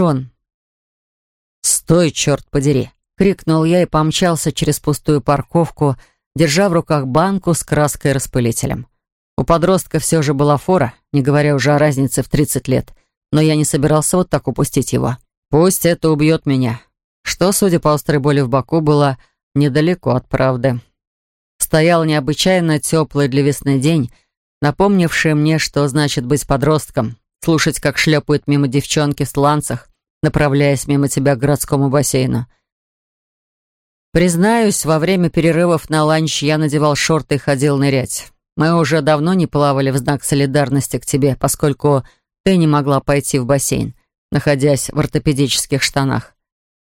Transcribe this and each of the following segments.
Шон. «Стой, черт подери!» — крикнул я и помчался через пустую парковку, держа в руках банку с краской-распылителем. У подростка все же была фора, не говоря уже о разнице в 30 лет, но я не собирался вот так упустить его. «Пусть это убьет меня», что, судя по острой боли в боку, было недалеко от правды. Стоял необычайно теплый для весны день, напомнивший мне, что значит быть подростком, слушать, как шлепают мимо девчонки в сланцах, направляясь мимо тебя к городскому бассейну. Признаюсь, во время перерывов на ланч я надевал шорты и ходил нырять. Мы уже давно не плавали в знак солидарности к тебе, поскольку ты не могла пойти в бассейн, находясь в ортопедических штанах.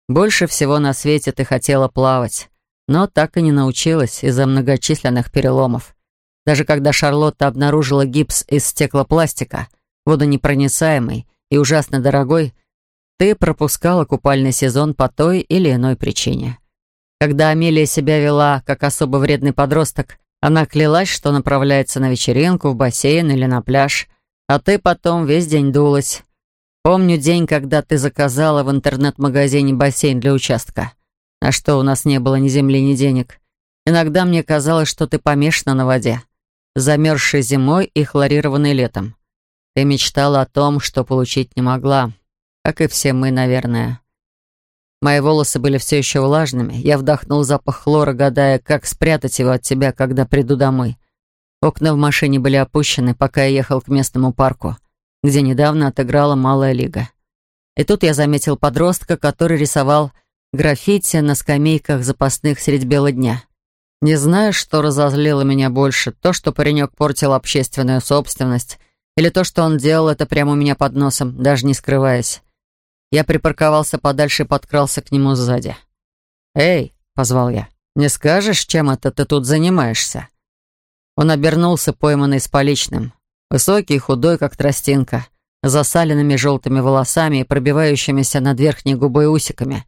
Больше всего на свете ты хотела плавать, но так и не научилась из-за многочисленных переломов. Даже когда Шарлотта обнаружила гипс из стеклопластика, водонепроницаемый и ужасно дорогой, ты пропускала купальный сезон по той или иной причине. Когда Амелия себя вела как особо вредный подросток, она клялась, что направляется на вечеринку, в бассейн или на пляж, а ты потом весь день дулась. Помню день, когда ты заказала в интернет-магазине бассейн для участка. А что, у нас не было ни земли, ни денег. Иногда мне казалось, что ты помешана на воде, замерзшей зимой и хлорированной летом. Ты мечтала о том, что получить не могла как и все мы, наверное. Мои волосы были все еще влажными. Я вдохнул запах хлора, гадая, как спрятать его от тебя, когда приду домой. Окна в машине были опущены, пока я ехал к местному парку, где недавно отыграла малая лига. И тут я заметил подростка, который рисовал граффити на скамейках запасных средь бела дня. Не знаю, что разозлило меня больше, то, что паренек портил общественную собственность, или то, что он делал это прямо у меня под носом, даже не скрываясь. Я припарковался подальше и подкрался к нему сзади. «Эй!» — позвал я. «Не скажешь, чем это ты тут занимаешься?» Он обернулся, пойманный с поличным. Высокий, худой, как тростинка, с засаленными желтыми волосами и пробивающимися над верхней губой усиками.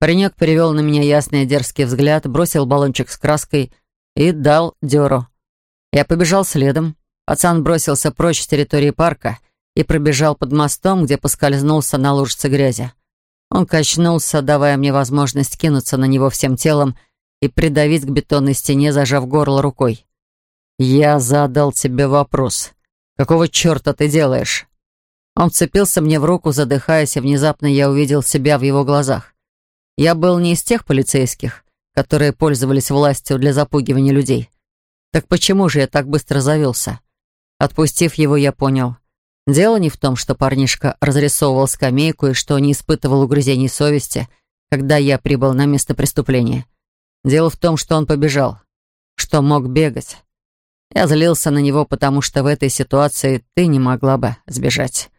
Паренек перевел на меня ясный дерзкий взгляд, бросил баллончик с краской и дал дёру. Я побежал следом. Пацан бросился прочь с территории парка — и пробежал под мостом, где поскользнулся на лужице грязи. Он качнулся, давая мне возможность кинуться на него всем телом и придавить к бетонной стене, зажав горло рукой. «Я задал тебе вопрос. Какого черта ты делаешь?» Он вцепился мне в руку, задыхаясь, и внезапно я увидел себя в его глазах. Я был не из тех полицейских, которые пользовались властью для запугивания людей. Так почему же я так быстро завелся? Отпустив его, я понял. Дело не в том, что парнишка разрисовывал скамейку и что не испытывал угрызений совести, когда я прибыл на место преступления. Дело в том, что он побежал, что мог бегать. Я злился на него, потому что в этой ситуации ты не могла бы сбежать.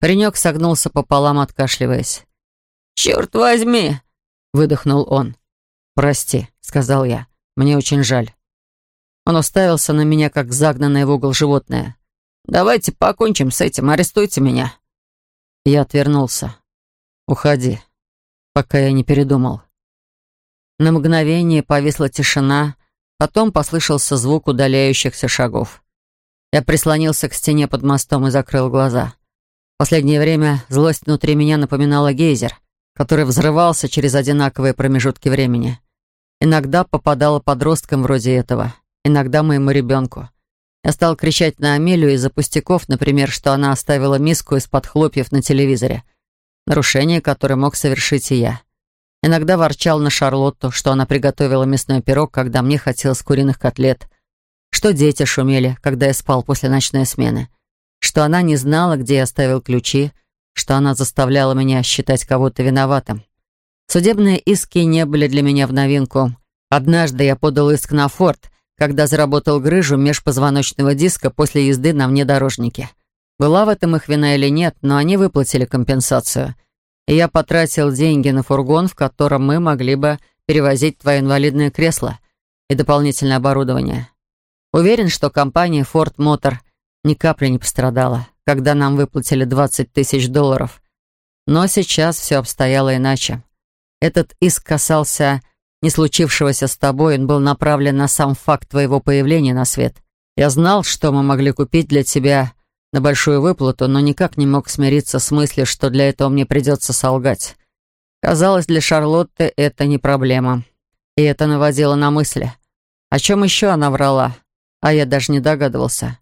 Паренек согнулся пополам, откашливаясь. «Черт возьми!» — выдохнул он. «Прости», — сказал я. «Мне очень жаль». Он уставился на меня, как загнанное в угол животное. Давайте покончим с этим, арестуйте меня». Я отвернулся. «Уходи, пока я не передумал». На мгновение повисла тишина, потом послышался звук удаляющихся шагов. Я прислонился к стене под мостом и закрыл глаза. В последнее время злость внутри меня напоминала гейзер, который взрывался через одинаковые промежутки времени. Иногда попадала подросткам вроде этого, иногда моему ребенку — я стал кричать на Амелию из-за пустяков, например, что она оставила миску из-под хлопьев на телевизоре. Нарушение, которое мог совершить и я. Иногда ворчал на Шарлотту, что она приготовила мясной пирог, когда мне хотелось куриных котлет. Что дети шумели, когда я спал после ночной смены. Что она не знала, где я оставил ключи. Что она заставляла меня считать кого-то виноватым. Судебные иски не были для меня в новинку. Однажды я подал иск на Форд, когда заработал грыжу межпозвоночного диска после езды на внедорожнике. Была в этом их вина или нет, но они выплатили компенсацию. И я потратил деньги на фургон, в котором мы могли бы перевозить твое инвалидное кресло и дополнительное оборудование. Уверен, что компания Ford Motor ни капли не пострадала, когда нам выплатили 20 тысяч долларов. Но сейчас все обстояло иначе. Этот иск касался не случившегося с тобой, он был направлен на сам факт твоего появления на свет. Я знал, что мы могли купить для тебя на большую выплату, но никак не мог смириться с мыслью, что для этого мне придется солгать. Казалось, для Шарлотты это не проблема. И это наводило на мысли. О чем еще она врала? А я даже не догадывался.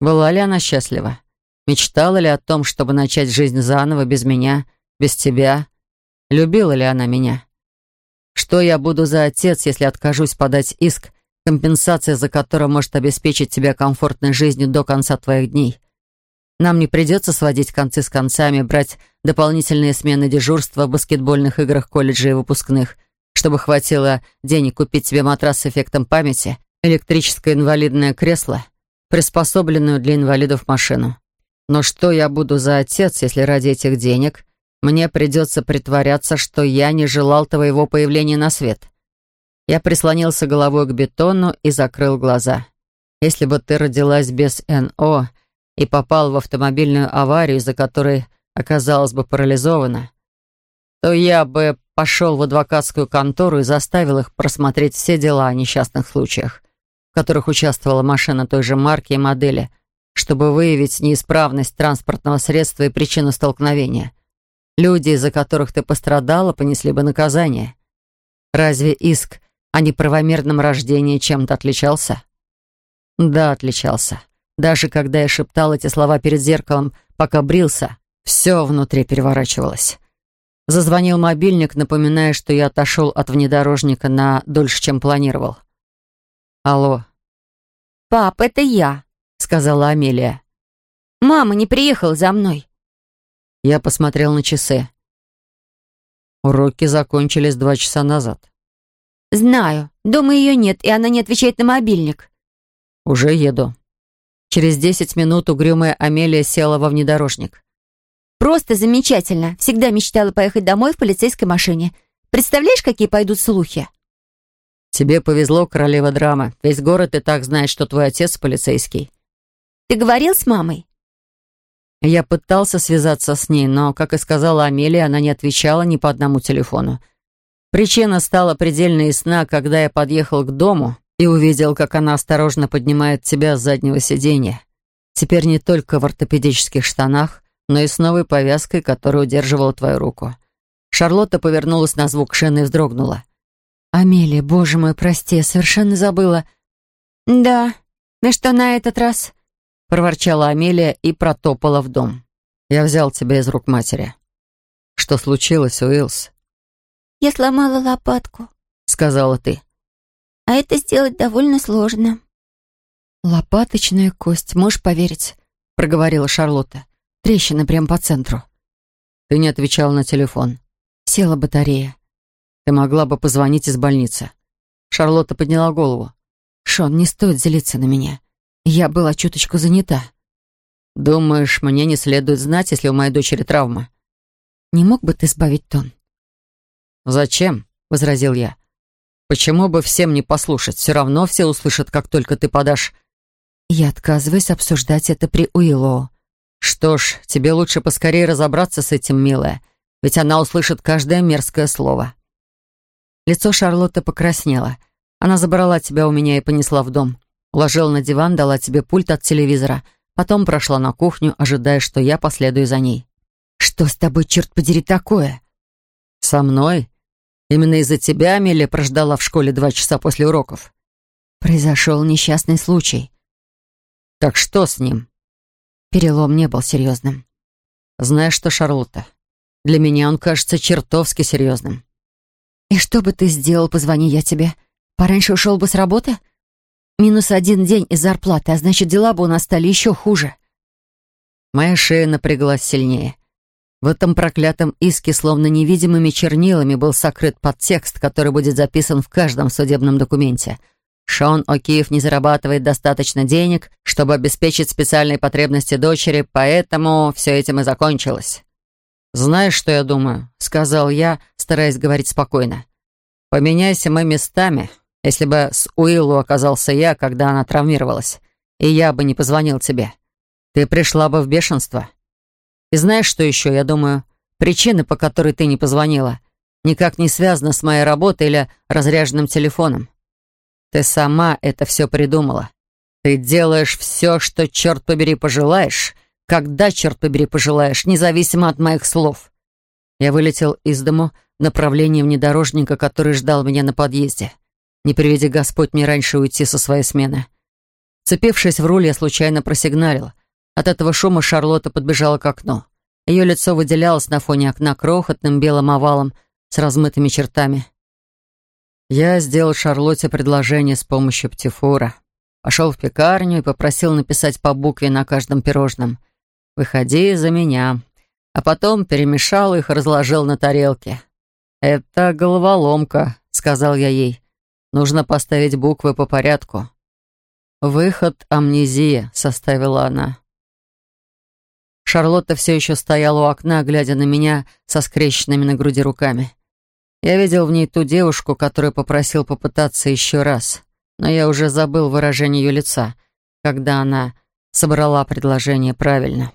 Была ли она счастлива? Мечтала ли о том, чтобы начать жизнь заново, без меня, без тебя? Любила ли она меня? Что я буду за отец, если откажусь подать иск, компенсация за которую может обеспечить тебя комфортной жизнью до конца твоих дней? Нам не придется сводить концы с концами, брать дополнительные смены дежурства в баскетбольных играх колледжа и выпускных, чтобы хватило денег купить тебе матрас с эффектом памяти, электрическое инвалидное кресло, приспособленную для инвалидов машину. Но что я буду за отец, если ради этих денег мне придется притворяться, что я не желал твоего появления на свет. Я прислонился головой к бетону и закрыл глаза. Если бы ты родилась без НО и попал в автомобильную аварию, из-за которой оказалась бы парализована, то я бы пошел в адвокатскую контору и заставил их просмотреть все дела о несчастных случаях, в которых участвовала машина той же марки и модели, чтобы выявить неисправность транспортного средства и причину столкновения – Люди, из-за которых ты пострадала, понесли бы наказание. Разве иск о неправомерном рождении чем-то отличался? Да, отличался. Даже когда я шептал эти слова перед зеркалом, пока брился, все внутри переворачивалось. Зазвонил мобильник, напоминая, что я отошел от внедорожника на дольше, чем планировал. Алло. «Пап, это я», — сказала Амелия. «Мама не приехала за мной. Я посмотрел на часы. Уроки закончились два часа назад. Знаю. Дома ее нет, и она не отвечает на мобильник. Уже еду. Через десять минут угрюмая Амелия села во внедорожник. «Просто замечательно. Всегда мечтала поехать домой в полицейской машине. Представляешь, какие пойдут слухи?» «Тебе повезло, королева драма. Весь город и так знает, что твой отец полицейский». «Ты говорил с мамой?» Я пытался связаться с ней, но, как и сказала Амелия, она не отвечала ни по одному телефону. Причина стала предельно ясна, когда я подъехал к дому и увидел, как она осторожно поднимает тебя с заднего сиденья. Теперь не только в ортопедических штанах, но и с новой повязкой, которая удерживала твою руку. Шарлотта повернулась на звук шины и вздрогнула. «Амелия, боже мой, прости, я совершенно забыла». «Да, и что на этот раз?» — проворчала Амелия и протопала в дом. «Я взял тебя из рук матери». «Что случилось, Уилс?» «Я сломала лопатку», — сказала ты. «А это сделать довольно сложно». «Лопаточная кость, можешь поверить», — проговорила Шарлотта. «Трещина прямо по центру». «Ты не отвечал на телефон». «Села батарея». «Ты могла бы позвонить из больницы». Шарлотта подняла голову. «Шон, не стоит злиться на меня. Я была чуточку занята. «Думаешь, мне не следует знать, если у моей дочери травма?» «Не мог бы ты сбавить тон?» «Зачем?» — возразил я. «Почему бы всем не послушать? Все равно все услышат, как только ты подашь...» «Я отказываюсь обсуждать это при Уиллоу». «Что ж, тебе лучше поскорее разобраться с этим, милая, ведь она услышит каждое мерзкое слово». Лицо Шарлотты покраснело. Она забрала тебя у меня и понесла в дом. Уложила на диван, дала тебе пульт от телевизора. Потом прошла на кухню, ожидая, что я последую за ней. «Что с тобой, черт подери, такое?» «Со мной? Именно из-за тебя Амелия прождала в школе два часа после уроков». «Произошел несчастный случай». «Так что с ним?» Перелом не был серьезным. «Знаешь что, Шарлотта, для меня он кажется чертовски серьезным». «И что бы ты сделал, позвони я тебе? Пораньше ушел бы с работы?» Минус один день из зарплаты, а значит, дела бы у нас стали еще хуже. Моя шея напряглась сильнее. В этом проклятом иске словно невидимыми чернилами был сокрыт подтекст, который будет записан в каждом судебном документе. Шон О'Киев не зарабатывает достаточно денег, чтобы обеспечить специальные потребности дочери, поэтому все этим и закончилось. «Знаешь, что я думаю?» — сказал я, стараясь говорить спокойно. «Поменяйся мы местами если бы с Уиллу оказался я, когда она травмировалась, и я бы не позвонил тебе. Ты пришла бы в бешенство. И знаешь, что еще, я думаю, причина, по которой ты не позвонила, никак не связана с моей работой или разряженным телефоном. Ты сама это все придумала. Ты делаешь все, что, черт побери, пожелаешь, когда, черт побери, пожелаешь, независимо от моих слов. Я вылетел из дому в внедорожника, который ждал меня на подъезде. Не приведи Господь мне раньше уйти со своей смены. Цепившись в руль, я случайно просигналил. От этого шума Шарлотта подбежала к окну. Ее лицо выделялось на фоне окна крохотным белым овалом с размытыми чертами. Я сделал Шарлотте предложение с помощью птифора. Пошел в пекарню и попросил написать по букве на каждом пирожном. «Выходи за меня». А потом перемешал их и разложил на тарелке. «Это головоломка», — сказал я ей. Нужно поставить буквы по порядку. «Выход амнезии — составила она. Шарлотта все еще стояла у окна, глядя на меня со скрещенными на груди руками. Я видел в ней ту девушку, которую попросил попытаться еще раз, но я уже забыл выражение ее лица, когда она собрала предложение правильно.